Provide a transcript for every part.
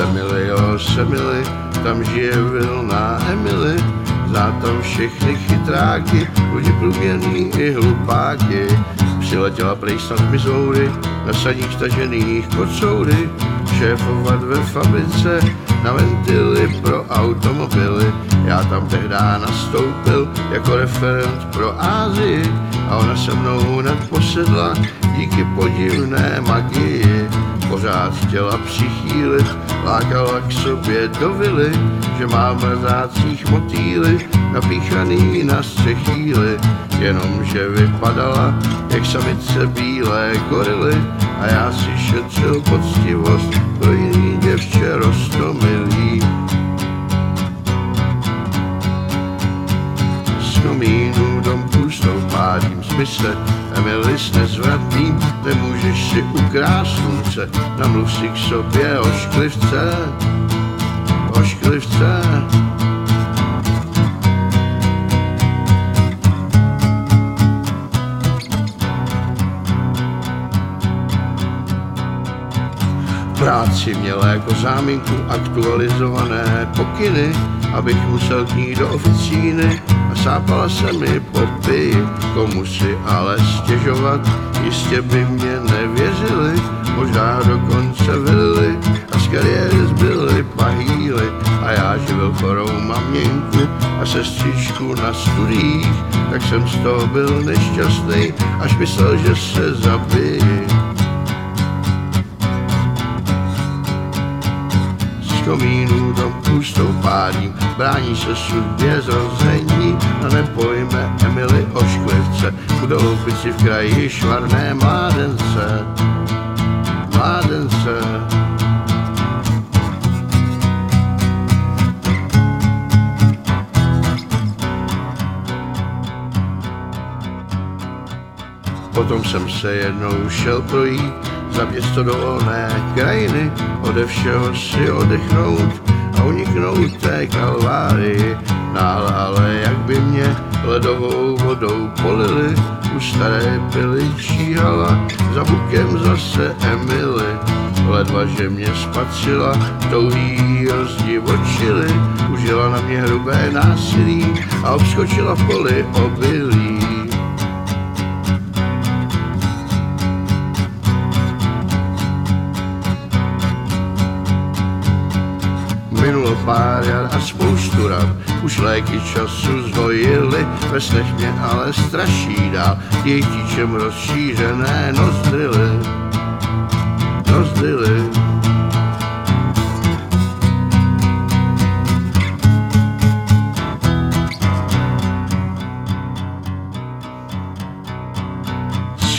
Semily, jo, semily, tam žije vilná Emily, zná tam všechny chytráky, lidi průměrný i hlupáky. Přiletěla prej snad Missouri, na saních stažených kocoury, šéfovat ve fabrice na ventily pro automobily. Já tam tehdy nastoupil jako referent pro Ázii a ona se mnou hned posedla díky podivné magii. Pořád chtěla přichýlit, lákala k sobě do vily, že má v mrzácích motýly napíchaný na střechýly, jenomže vypadala jak samice bílé gorily a já si šetřil poctivost pro jiný děvče rostomilý. Z komínu dom pustou pádím smysle, Emily s nezvratným, nemůžeš si ukrást slunce, namluv si k sobě ošklivce, ošklivce. práci měla jako záminku aktualizované pokyny, abych musel k ní do oficíny sápala se mi popy, komu si ale stěžovat, jistě by mě nevěřili, možná dokonce vylili a z kariéry zbyly pahýly a já živil chorou maměnku a sestřičku na studiích, tak jsem z toho byl nešťastný, až myslel, že se zabije. komínu dom pustou pálím, brání se sudbě zrození ošklivce, budou pici v kraji švarné mládence, mládence. Potom jsem se jednou šel projít za město do volné krajiny, ode všeho si odechnout uniknout té kalvárii. Náhle ale jak by mě ledovou vodou polili, u staré pily číhala, za bukem zase Emily. Ledva, že mě spatřila, touhý rozdivočili, užila na mě hrubé násilí a obskočila poli obilí. Pár a spoustu rad, už léky času zvojili, ve snech mě ale straší dál, dětičem rozšířené nozdrily.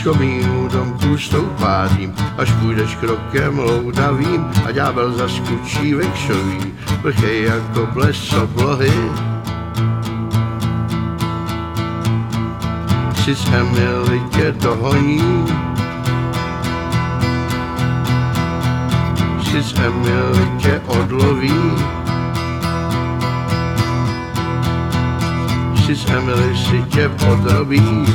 Z komínu dom pustou pádím, až půjdeš krokem loudavým a ďábel zaskučí vekšový, vrchej jako bles oblohy. Si s Emily tě dohoní, si s Emily tě odloví, si s Emily si tě podrobí,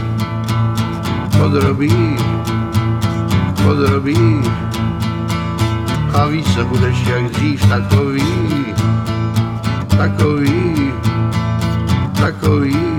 podrobí, podrobí. A víc nebudeš jak dřív takový, takový, takový.